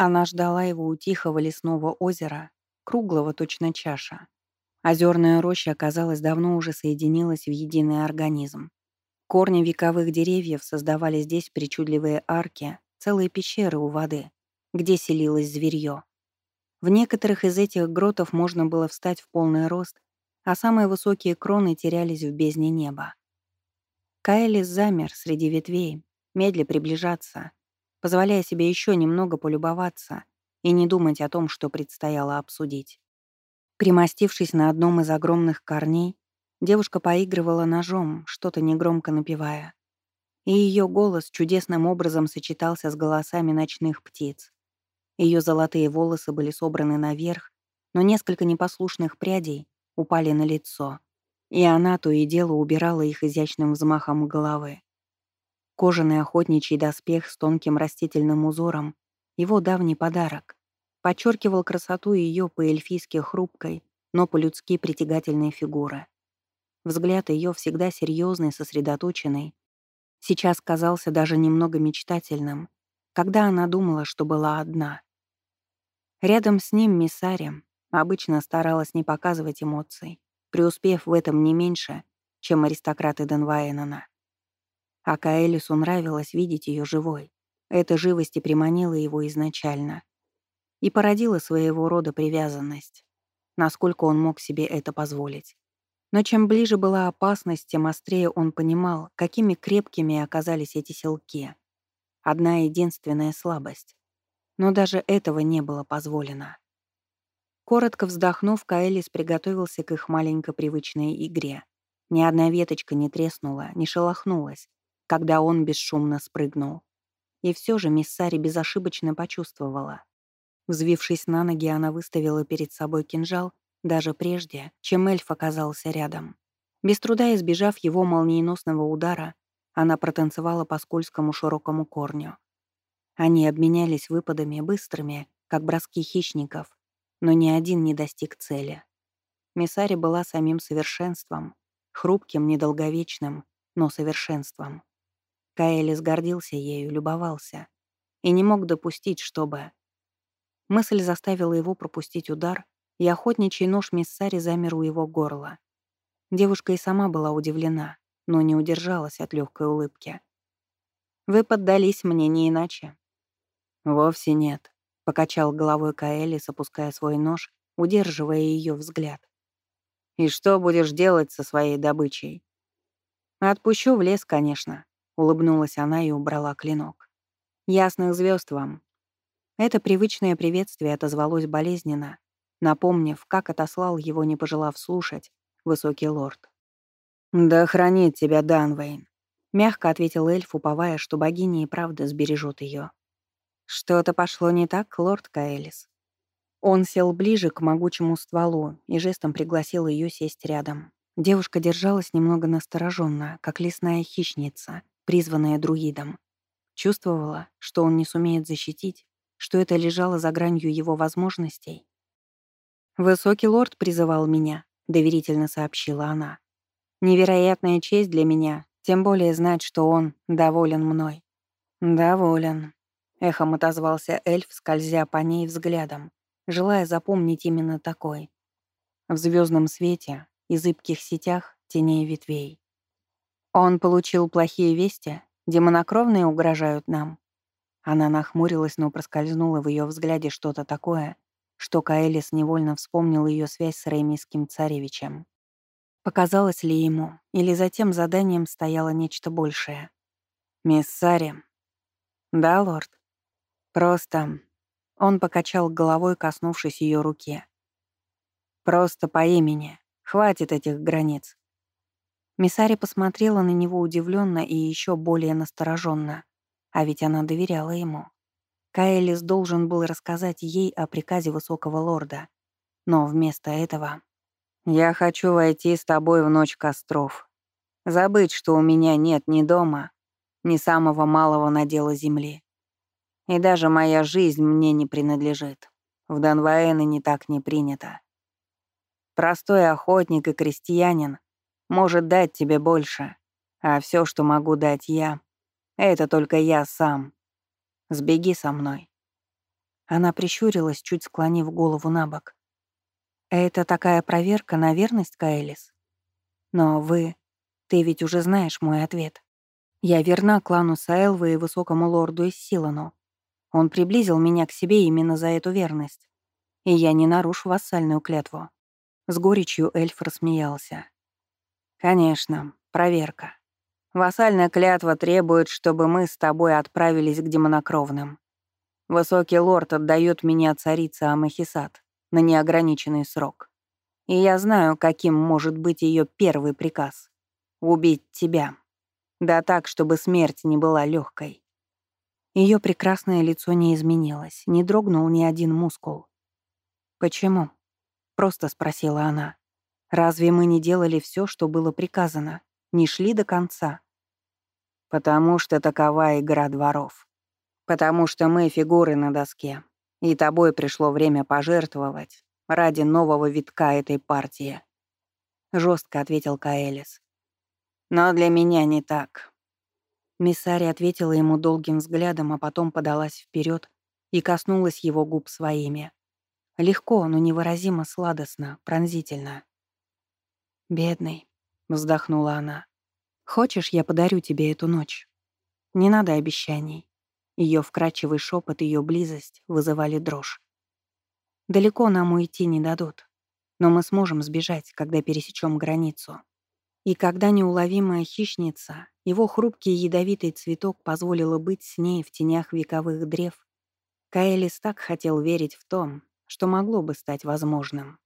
Она ждала его у тихого лесного озера, круглого точно чаша. Озерная роща, казалось, давно уже соединилась в единый организм. Корни вековых деревьев создавали здесь причудливые арки, целые пещеры у воды, где селилось зверье. В некоторых из этих гротов можно было встать в полный рост, а самые высокие кроны терялись в бездне неба. Каэлис замер среди ветвей, медля приближаться, позволяя себе еще немного полюбоваться и не думать о том, что предстояло обсудить. Примостившись на одном из огромных корней, девушка поигрывала ножом, что-то негромко напевая. И ее голос чудесным образом сочетался с голосами ночных птиц. Ее золотые волосы были собраны наверх, но несколько непослушных прядей упали на лицо, и она то и дело убирала их изящным взмахом головы. Кожаный охотничий доспех с тонким растительным узором — его давний подарок подчеркивал красоту ее по-эльфийски хрупкой, но по-людски притягательной фигуры. Взгляд ее всегда серьезный, сосредоточенный. Сейчас казался даже немного мечтательным, когда она думала, что была одна. Рядом с ним миссарем обычно старалась не показывать эмоций, преуспев в этом не меньше, чем аристократы Денвайенена. А Каэлису нравилось видеть ее живой. Эта живость и приманила его изначально и породила своего рода привязанность. Насколько он мог себе это позволить. Но чем ближе была опасность, тем острее он понимал, какими крепкими оказались эти селки. Одна единственная слабость. Но даже этого не было позволено. Коротко вздохнув, Каэлис приготовился к их маленькой привычной игре. Ни одна веточка не треснула, не шелохнулась, когда он бесшумно спрыгнул. И все же мисс Сари безошибочно почувствовала. Взвившись на ноги, она выставила перед собой кинжал даже прежде, чем эльф оказался рядом. Без труда избежав его молниеносного удара, она протанцевала по скользкому широкому корню. Они обменялись выпадами быстрыми, как броски хищников, но ни один не достиг цели. Миссари была самим совершенством, хрупким, недолговечным, но совершенством. Каэлис гордился ею, любовался и не мог допустить, чтобы Мысль заставила его пропустить удар, и охотничий нож Миссари замер у его горла. Девушка и сама была удивлена, но не удержалась от легкой улыбки. «Вы поддались мне не иначе». «Вовсе нет», — покачал головой Каэлис, опуская свой нож, удерживая ее взгляд. «И что будешь делать со своей добычей?» «Отпущу в лес, конечно», — улыбнулась она и убрала клинок. «Ясных звезд вам, это привычное приветствие отозвалось болезненно, напомнив, как отослал его, не пожелав слушать, высокий лорд. «Да хранит тебя Данвейн», — мягко ответил эльф, уповая, что богиня и правда сбережет ее. Что-то пошло не так, лорд Каэлис. Он сел ближе к могучему стволу и жестом пригласил ее сесть рядом. Девушка держалась немного настороженно, как лесная хищница, призванная друидом. Чувствовала, что он не сумеет защитить, что это лежало за гранью его возможностей. «Высокий лорд призывал меня», — доверительно сообщила она. «Невероятная честь для меня, тем более знать, что он доволен мной». «Доволен», — эхом отозвался эльф, скользя по ней взглядом, желая запомнить именно такой. В звездном свете и зыбких сетях теней ветвей. Он получил плохие вести, демонокровные угрожают нам. Она нахмурилась, но проскользнуло в ее взгляде что-то такое, что Каэлис невольно вспомнил ее связь с Реймийским царевичем. Показалось ли ему, или за тем заданием стояло нечто большее? «Мисс Сари». «Да, лорд». «Просто...» Он покачал головой, коснувшись ее руки. «Просто по имени. Хватит этих границ». Миссари посмотрела на него удивленно и еще более настороженно. А ведь она доверяла ему. Каэлис должен был рассказать ей о приказе высокого лорда. Но вместо этого... «Я хочу войти с тобой в ночь костров. Забыть, что у меня нет ни дома, ни самого малого надела земли. И даже моя жизнь мне не принадлежит. В Донваэне так не принято. Простой охотник и крестьянин может дать тебе больше, а все, что могу дать я, это только я сам. Сбеги со мной». Она прищурилась, чуть склонив голову на бок. «Это такая проверка на верность, Каэлис? Но вы... Ты ведь уже знаешь мой ответ. Я верна клану Саэлвы и высокому лорду из. Он приблизил меня к себе именно за эту верность. И я не нарушу вассальную клятву». С горечью эльф рассмеялся. «Конечно, проверка. Вассальная клятва требует, чтобы мы с тобой отправились к демонокровным. Высокий лорд отдает меня царице Амахисат на неограниченный срок. И я знаю, каким может быть ее первый приказ — убить тебя. Да так, чтобы смерть не была легкой. Ее прекрасное лицо не изменилось, не дрогнул ни один мускул. «Почему?» — просто спросила она. «Разве мы не делали все, что было приказано? Не шли до конца?» «Потому что такова игра дворов. Потому что мы фигуры на доске, и тобой пришло время пожертвовать ради нового витка этой партии», — жестко ответил Каэлис. «Но для меня не так. Миссари ответила ему долгим взглядом, а потом подалась вперед и коснулась его губ своими. Легко, но невыразимо сладостно, пронзительно. «Бедный», — вздохнула она. «Хочешь, я подарю тебе эту ночь? Не надо обещаний». Ее вкрадчивый шепот, ее близость вызывали дрожь. «Далеко нам уйти не дадут, но мы сможем сбежать, когда пересечем границу». И когда неуловимая хищница, его хрупкий ядовитый цветок позволила быть с ней в тенях вековых древ, Каэлис так хотел верить в том, что могло бы стать возможным.